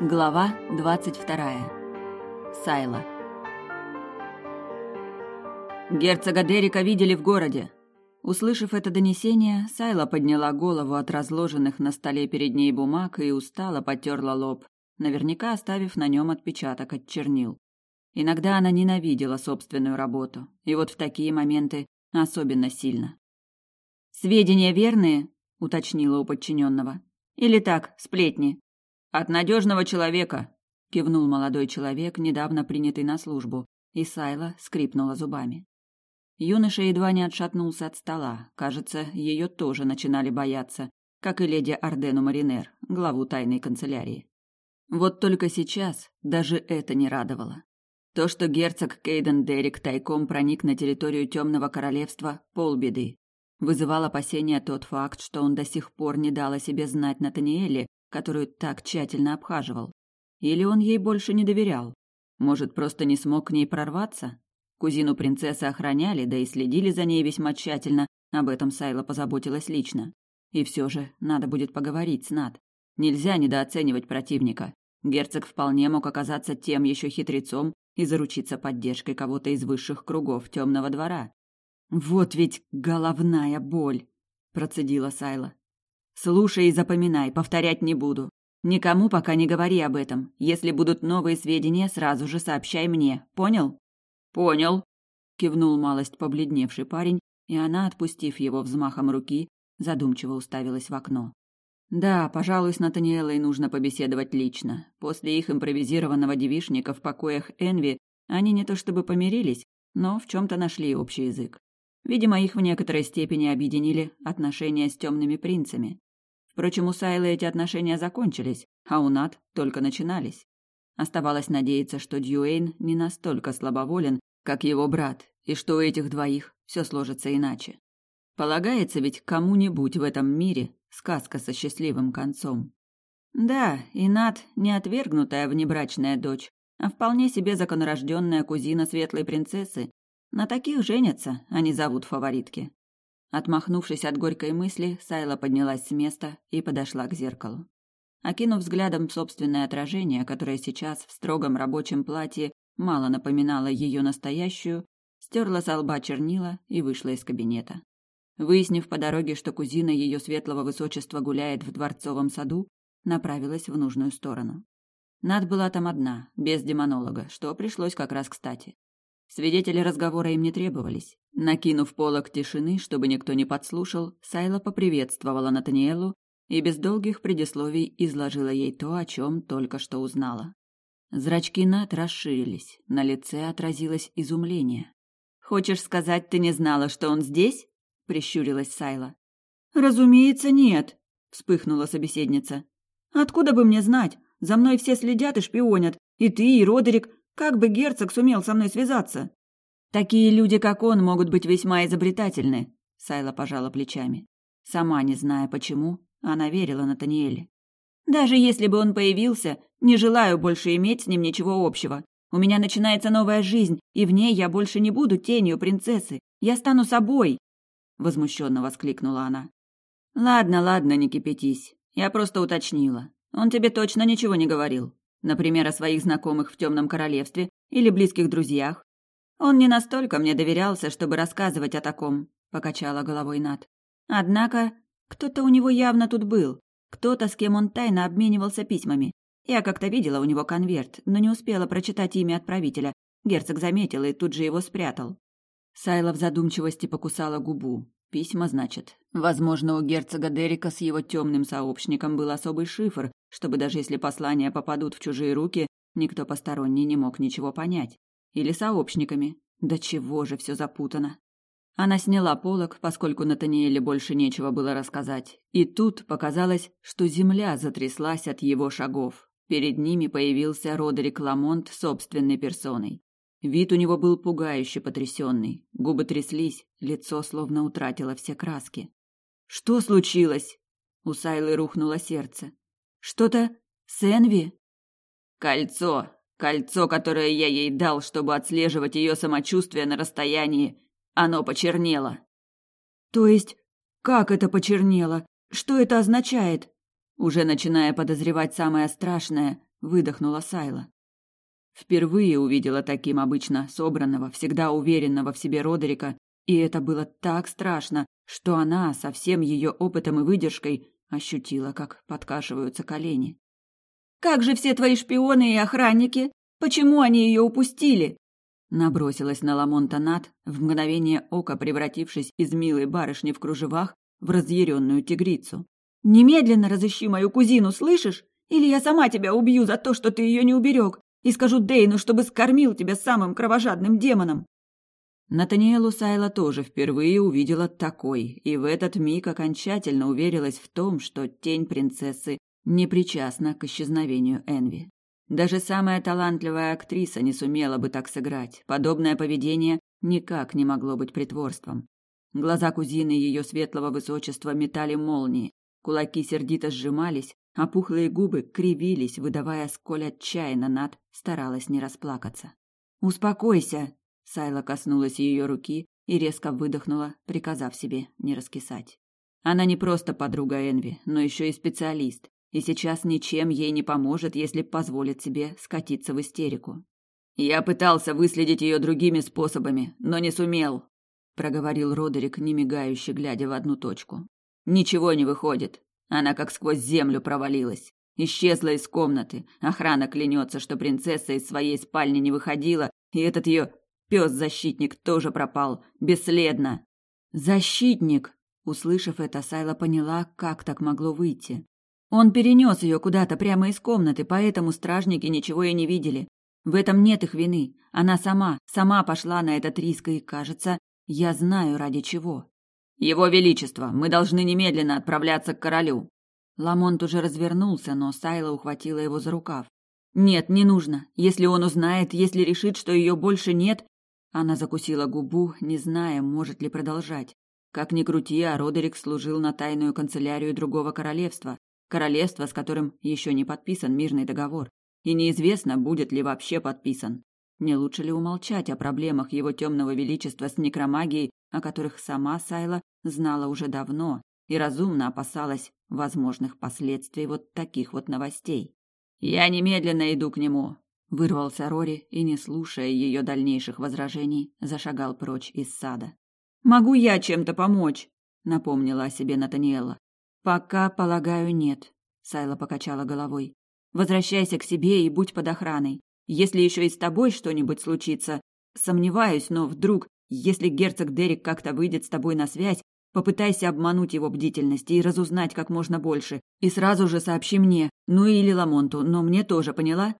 Глава 22. Сайла. Герцога Дерека видели в городе. Услышав это донесение, Сайла подняла голову от разложенных на столе перед ней бумаг и устало потерла лоб, наверняка оставив на нем отпечаток от чернил. Иногда она ненавидела собственную работу, и вот в такие моменты особенно сильно. «Сведения верные?» — уточнила у подчиненного. «Или так, сплетни?» От надежного человека, кивнул молодой человек, недавно принятый на службу, и Сайла скрипнула зубами. Юноша едва не отшатнулся от стола. Кажется, ее тоже начинали бояться, как и леди Ардену Маринер, главу тайной канцелярии. Вот только сейчас даже это не радовало. То, что герцог Кейден Дерек тайком проник на территорию Темного Королевства, полбеды. Вызывал опасения тот факт, что он до сих пор не дал о себе знать Натаниэле которую так тщательно обхаживал? Или он ей больше не доверял? Может, просто не смог к ней прорваться? Кузину принцессы охраняли, да и следили за ней весьма тщательно, об этом Сайла позаботилась лично. И все же надо будет поговорить с Над. Нельзя недооценивать противника. Герцог вполне мог оказаться тем еще хитрецом и заручиться поддержкой кого-то из высших кругов темного двора. «Вот ведь головная боль!» – процедила Сайла. Слушай и запоминай, повторять не буду. Никому пока не говори об этом. Если будут новые сведения, сразу же сообщай мне. Понял? Понял, кивнул малость побледневший парень, и она, отпустив его взмахом руки, задумчиво уставилась в окно. Да, пожалуй, с Натаниэлой нужно побеседовать лично. После их импровизированного девишника в покоях Энви они не то чтобы помирились, но в чем-то нашли общий язык. Видимо, их в некоторой степени объединили отношения с темными принцами. Впрочем, у Сайлы эти отношения закончились, а у Нат только начинались. Оставалось надеяться, что Дьюэйн не настолько слабоволен, как его брат, и что у этих двоих все сложится иначе. Полагается ведь кому-нибудь в этом мире сказка со счастливым концом. Да, и Нат не отвергнутая внебрачная дочь, а вполне себе законорожденная кузина светлой принцессы. На таких женятся, а не зовут фаворитки. Отмахнувшись от горькой мысли, Сайла поднялась с места и подошла к зеркалу. Окинув взглядом собственное отражение, которое сейчас в строгом рабочем платье мало напоминало ее настоящую, стерла с лба чернила и вышла из кабинета. Выяснив по дороге, что кузина ее светлого высочества гуляет в дворцовом саду, направилась в нужную сторону. Над была там одна, без демонолога, что пришлось как раз кстати. Свидетели разговора им не требовались. Накинув полог тишины, чтобы никто не подслушал, Сайла поприветствовала Натаниэлу и без долгих предисловий изложила ей то, о чем только что узнала. Зрачки Нат расширились, на лице отразилось изумление. «Хочешь сказать, ты не знала, что он здесь?» — прищурилась Сайла. «Разумеется, нет», — вспыхнула собеседница. «Откуда бы мне знать? За мной все следят и шпионят. И ты, и Родерик. Как бы герцог сумел со мной связаться? Такие люди, как он, могут быть весьма изобретательны, Сайла пожала плечами. Сама не зная почему, она верила Натаниэле. Даже если бы он появился, не желаю больше иметь с ним ничего общего. У меня начинается новая жизнь, и в ней я больше не буду тенью принцессы. Я стану собой, возмущенно воскликнула она. Ладно, ладно, не кипятись. Я просто уточнила. Он тебе точно ничего не говорил. Например, о своих знакомых в Темном Королевстве или близких друзьях. Он не настолько мне доверялся, чтобы рассказывать о таком, покачала головой Над. Однако, кто-то у него явно тут был, кто-то, с кем он тайно обменивался письмами. Я как-то видела у него конверт, но не успела прочитать имя отправителя. Герцог заметил и тут же его спрятал. Сайла в задумчивости покусала губу. Письма, значит. Возможно, у герцога Дерека с его темным сообщником был особый шифр, чтобы даже если послания попадут в чужие руки, никто посторонний не мог ничего понять. Или сообщниками. Да чего же все запутано. Она сняла полог, поскольку Натаниэле больше нечего было рассказать. И тут показалось, что земля затряслась от его шагов. Перед ними появился Родерик Ламонт собственной персоной. Вид у него был пугающе потрясенный. Губы тряслись, лицо словно утратило все краски. «Что случилось?» У Сайлы рухнуло сердце. Что-то с Энви? Кольцо. Кольцо, которое я ей дал, чтобы отслеживать ее самочувствие на расстоянии. Оно почернело. То есть, как это почернело? Что это означает? Уже начиная подозревать самое страшное, выдохнула Сайла. Впервые увидела таким обычно собранного, всегда уверенного в себе Родерика, и это было так страшно, что она со всем ее опытом и выдержкой ощутила, как подкашиваются колени. «Как же все твои шпионы и охранники? Почему они ее упустили?» Набросилась на Ламонта Нат, в мгновение ока превратившись из милой барышни в кружевах в разъяренную тигрицу. «Немедленно разыщи мою кузину, слышишь? Или я сама тебя убью за то, что ты ее не уберег, и скажу Дейну, чтобы скормил тебя самым кровожадным демоном!» Натаниэлу Сайла тоже впервые увидела такой, и в этот миг окончательно уверилась в том, что тень принцессы не причастна к исчезновению Энви. Даже самая талантливая актриса не сумела бы так сыграть. Подобное поведение никак не могло быть притворством. Глаза кузины ее светлого высочества метали молнии, кулаки сердито сжимались, а пухлые губы кривились, выдавая, сколь отчаянно Над старалась не расплакаться. «Успокойся!» Сайла коснулась ее руки и резко выдохнула, приказав себе не раскисать. Она не просто подруга Энви, но еще и специалист, и сейчас ничем ей не поможет, если позволит себе скатиться в истерику. «Я пытался выследить ее другими способами, но не сумел», — проговорил Родерик, не мигающе, глядя в одну точку. «Ничего не выходит. Она как сквозь землю провалилась. Исчезла из комнаты. Охрана клянется, что принцесса из своей спальни не выходила, и этот ее Пес-защитник тоже пропал, бесследно. Защитник! Услышав это, Сайла поняла, как так могло выйти. Он перенес ее куда-то прямо из комнаты, поэтому стражники ничего и не видели. В этом нет их вины. Она сама, сама пошла на этот риск, и, кажется, я знаю, ради чего. Его Величество, мы должны немедленно отправляться к королю. Ламонт уже развернулся, но Сайла ухватила его за рукав. Нет, не нужно. Если он узнает, если решит, что ее больше нет, она закусила губу, не зная, может ли продолжать. Как ни крути, а Родерик служил на тайную канцелярию другого королевства, королевства, с которым еще не подписан мирный договор, и неизвестно, будет ли вообще подписан. Не лучше ли умолчать о проблемах его темного величества с некромагией, о которых сама Сайла знала уже давно и разумно опасалась возможных последствий вот таких вот новостей? «Я немедленно иду к нему», Вырвался Рори и, не слушая ее дальнейших возражений, зашагал прочь из сада. «Могу я чем-то помочь?» — напомнила о себе Натаниэла. «Пока, полагаю, нет», — Сайла покачала головой. «Возвращайся к себе и будь под охраной. Если еще и с тобой что-нибудь случится, сомневаюсь, но вдруг, если герцог Дерек как-то выйдет с тобой на связь, попытайся обмануть его бдительность и разузнать как можно больше, и сразу же сообщи мне, ну или Ламонту, но мне тоже, поняла?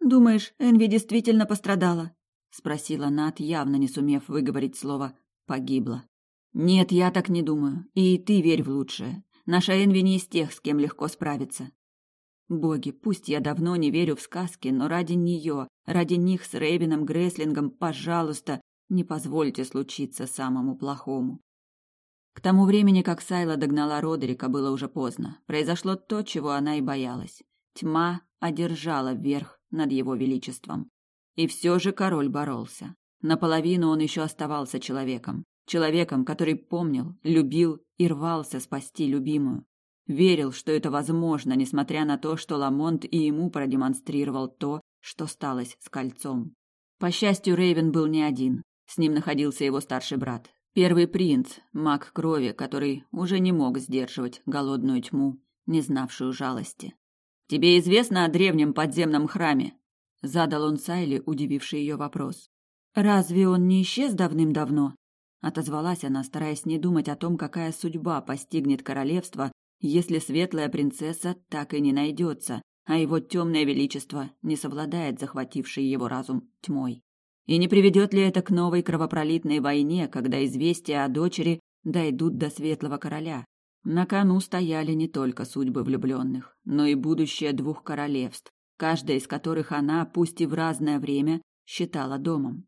«Думаешь, Энви действительно пострадала?» — спросила Нат, явно не сумев выговорить слово «погибла». «Нет, я так не думаю. И ты верь в лучшее. Наша Энви не из тех, с кем легко справиться. Боги, пусть я давно не верю в сказки, но ради нее, ради них с Рейвином Греслингом, пожалуйста, не позвольте случиться самому плохому. К тому времени, как Сайла догнала Родерика, было уже поздно. Произошло то, чего она и боялась. Тьма одержала верх над его величеством. И все же король боролся. Наполовину он еще оставался человеком. Человеком, который помнил, любил и рвался спасти любимую. Верил, что это возможно, несмотря на то, что Ламонт и ему продемонстрировал то, что сталось с кольцом. По счастью, Рейвен был не один. С ним находился его старший брат, первый принц, маг крови, который уже не мог сдерживать голодную тьму, не знавшую жалости. Тебе известно о древнем подземном храме? задал он Сайле, удививший ее вопрос. Разве он не исчез давным-давно? отозвалась она, стараясь не думать о том, какая судьба постигнет королевство, если светлая принцесса так и не найдется, а его темное величество не совладает захватившей его разум тьмой. И не приведет ли это к новой кровопролитной войне, когда известия о дочери дойдут до светлого короля? На кону стояли не только судьбы влюбленных, но и будущее двух королевств, каждая из которых она, пусть и в разное время, считала домом.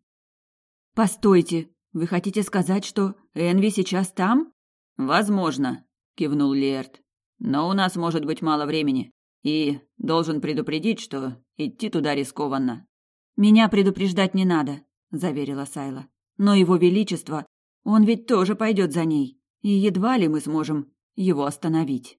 «Постойте, вы хотите сказать, что Энви сейчас там?» «Возможно», — кивнул Лерт. «Но у нас может быть мало времени, и должен предупредить, что идти туда рискованно». «Меня предупреждать не надо», — заверила Сайла. «Но его величество, он ведь тоже пойдет за ней, и едва ли мы сможем его остановить.